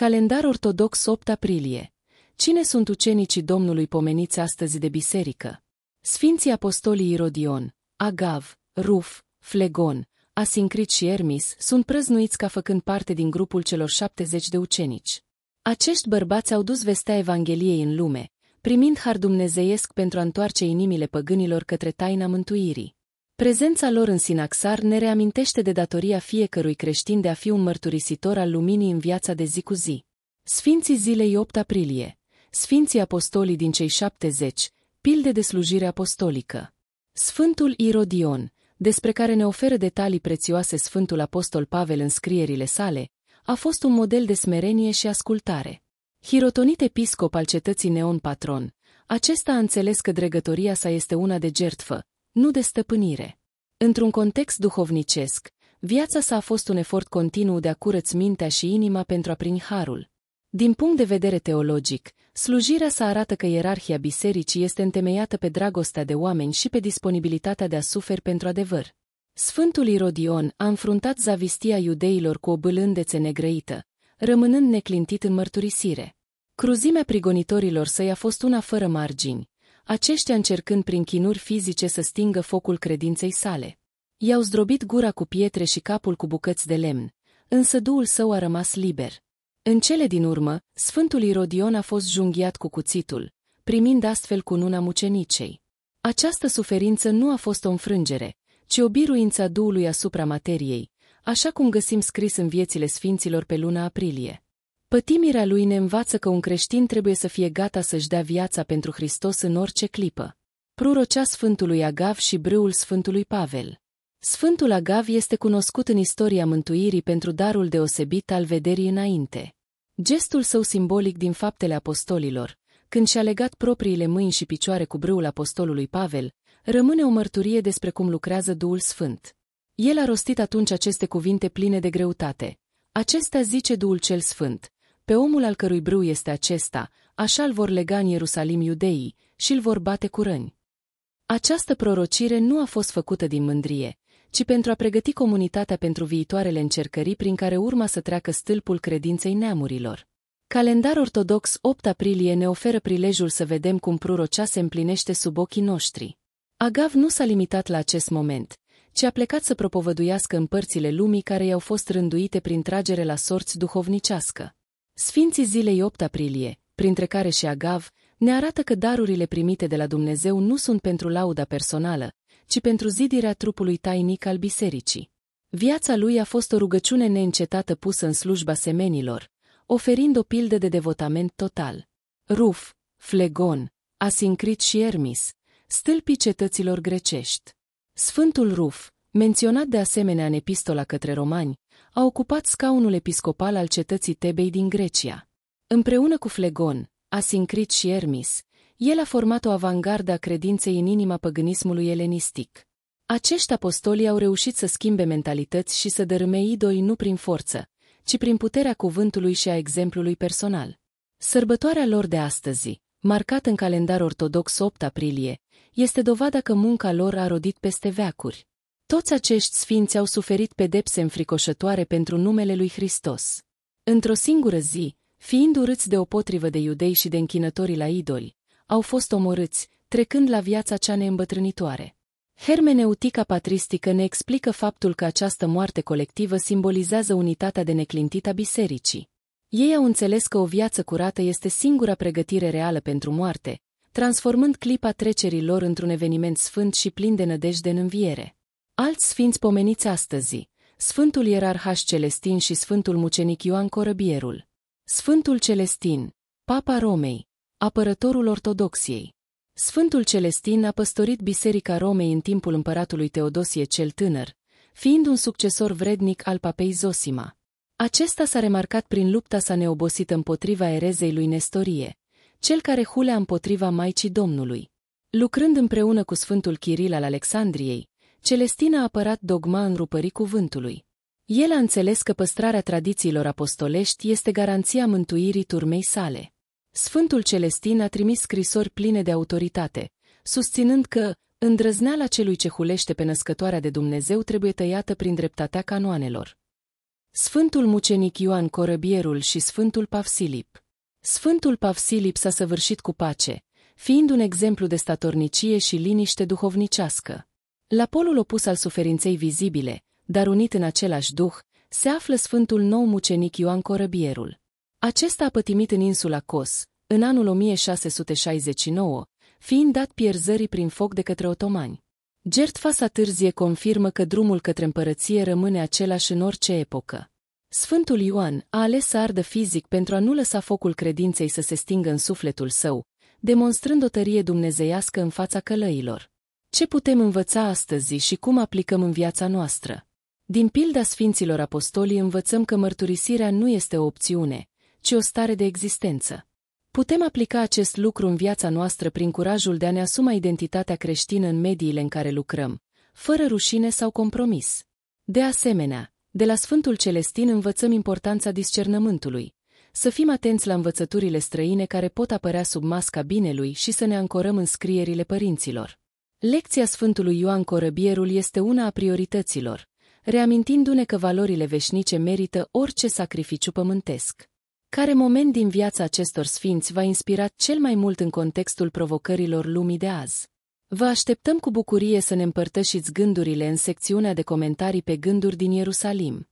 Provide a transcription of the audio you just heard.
Calendar ortodox 8 aprilie. Cine sunt ucenicii Domnului pomeniți astăzi de biserică? Sfinții apostolii Irodion, Agav, Ruf, Flegon, Asincrit și Ermis sunt prăznuiți ca făcând parte din grupul celor 70 de ucenici. Acești bărbați au dus vestea Evangheliei în lume, primind har dumnezeiesc pentru a întoarce inimile păgânilor către taina mântuirii. Prezența lor în Sinaxar ne reamintește de datoria fiecărui creștin de a fi un mărturisitor al luminii în viața de zi cu zi. Sfinții zilei 8 aprilie Sfinții apostolii din cei 70, pilde de slujire apostolică. Sfântul Irodion, despre care ne oferă detalii prețioase Sfântul Apostol Pavel în scrierile sale, a fost un model de smerenie și ascultare. Hirotonit episcop al cetății Neon Patron, acesta a înțeles că dregătoria sa este una de gertfă, nu de stăpânire. Într-un context duhovnicesc, viața sa a fost un efort continuu de a curăți mintea și inima pentru a primi harul. Din punct de vedere teologic, slujirea sa arată că ierarhia bisericii este întemeiată pe dragostea de oameni și pe disponibilitatea de a suferi pentru adevăr. Sfântul Irodion a înfruntat zavistia iudeilor cu o bâlândețe negrăită, rămânând neclintit în mărturisire. Cruzimea prigonitorilor săi a fost una fără margini, aceștia încercând prin chinuri fizice să stingă focul credinței sale. I-au zdrobit gura cu pietre și capul cu bucăți de lemn, însă duul său a rămas liber. În cele din urmă, Sfântul Irodion a fost junghiat cu cuțitul, primind astfel cununa mucenicei. Această suferință nu a fost o înfrângere, ci o biruință a Duhului asupra materiei, așa cum găsim scris în viețile sfinților pe luna aprilie. Pătimirea lui ne învață că un creștin trebuie să fie gata să-și dea viața pentru Hristos în orice clipă. Prurocea Sfântului Agav și brâul Sfântului Pavel. Sfântul Agav este cunoscut în istoria mântuirii pentru darul deosebit al vederii înainte. Gestul său simbolic din faptele apostolilor, când și-a legat propriile mâini și picioare cu brâul apostolului Pavel, rămâne o mărturie despre cum lucrează Duhul Sfânt. El a rostit atunci aceste cuvinte pline de greutate. Acesta zice Duhul cel Sfânt, pe omul al cărui brâu este acesta, așa îl vor lega în Ierusalim iudeii și îl vor bate cu răni. Această prorocire nu a fost făcută din mândrie, ci pentru a pregăti comunitatea pentru viitoarele încercării prin care urma să treacă stâlpul credinței neamurilor. Calendar ortodox 8 aprilie ne oferă prilejul să vedem cum prurocea se împlinește sub ochii noștri. Agav nu s-a limitat la acest moment, ci a plecat să propovăduiască în părțile lumii care i-au fost rânduite prin tragere la sorți duhovnicească. Sfinții zilei 8 aprilie, printre care și Agav, ne arată că darurile primite de la Dumnezeu nu sunt pentru lauda personală, ci pentru zidirea trupului tainic al bisericii. Viața lui a fost o rugăciune neîncetată pusă în slujba semenilor, oferind o pildă de devotament total. Ruf, Flegon, Asincrit și Ermis, stâlpii cetăților grecești. Sfântul Ruf, menționat de asemenea în epistola către romani, a ocupat scaunul episcopal al cetății Tebei din Grecia. Împreună cu Flegon, Asincrit și Ermis, el a format o avangardă a credinței în inima păgânismului elenistic. Acești apostoli au reușit să schimbe mentalități și să dărâme idoli nu prin forță, ci prin puterea cuvântului și a exemplului personal. Sărbătoarea lor de astăzi, marcată în calendar ortodox 8 aprilie, este dovada că munca lor a rodit peste veacuri. Toți acești sfinți au suferit pedepse înfricoșătoare pentru numele lui Hristos. Într-o singură zi, fiind urâți de o potrivă de iudei și de închinătorii la idoli, au fost omorâți, trecând la viața cea neîmbătrânitoare. Hermeneutica patristică ne explică faptul că această moarte colectivă simbolizează unitatea de neclintit a bisericii. Ei au înțeles că o viață curată este singura pregătire reală pentru moarte, transformând clipa trecerii lor într-un eveniment sfânt și plin de nădejde în înviere. Alți sfinți pomeniți astăzi, Sfântul Ierarhaș Celestin și Sfântul Mucenic Ioan Corăbierul. Sfântul Celestin, Papa Romei, apărătorul ortodoxiei. Sfântul Celestin a păstorit Biserica Romei în timpul împăratului Teodosie cel Tânăr, fiind un succesor vrednic al papei Zosima. Acesta s-a remarcat prin lupta sa neobosită împotriva erezei lui Nestorie, cel care hulea împotriva Maicii Domnului. Lucrând împreună cu Sfântul Chiril al Alexandriei, Celestin a apărat dogma înrupării cuvântului. El a înțeles că păstrarea tradițiilor apostolești este garanția mântuirii turmei sale. Sfântul Celestin a trimis scrisori pline de autoritate, susținând că îndrăzneala celui ce hulește pe născătoarea de Dumnezeu trebuie tăiată prin dreptatea canoanelor. Sfântul mucenic Ioan Corăbierul și Sfântul Pavsilip. Sfântul Pavsilip s-a săvârșit cu pace, fiind un exemplu de statornicie și liniște duhovnicească. La polul opus al suferinței vizibile, dar unit în același duh, se află Sfântul nou mucenic Ioan Corăbierul. Acesta a pătimit în insula Kos, în anul 1669, fiind dat pierzării prin foc de către otomani. Gertfa sa târzie confirmă că drumul către împărăție rămâne același în orice epocă. Sfântul Ioan a ales să ardă fizic pentru a nu lăsa focul credinței să se stingă în sufletul său, demonstrând o tărie dumnezeiască în fața călăilor. Ce putem învăța astăzi și cum aplicăm în viața noastră? Din pilda Sfinților Apostolii învățăm că mărturisirea nu este o opțiune, ci o stare de existență. Putem aplica acest lucru în viața noastră prin curajul de a ne asuma identitatea creștină în mediile în care lucrăm, fără rușine sau compromis. De asemenea, de la Sfântul Celestin învățăm importanța discernământului, să fim atenți la învățăturile străine care pot apărea sub masca binelui și să ne ancorăm în scrierile părinților. Lecția Sfântului Ioan Corăbierul este una a priorităților, reamintindu-ne că valorile veșnice merită orice sacrificiu pământesc. Care moment din viața acestor sfinți va inspira cel mai mult în contextul provocărilor lumii de azi? Vă așteptăm cu bucurie să ne împărtășiți gândurile în secțiunea de comentarii pe gânduri din Ierusalim.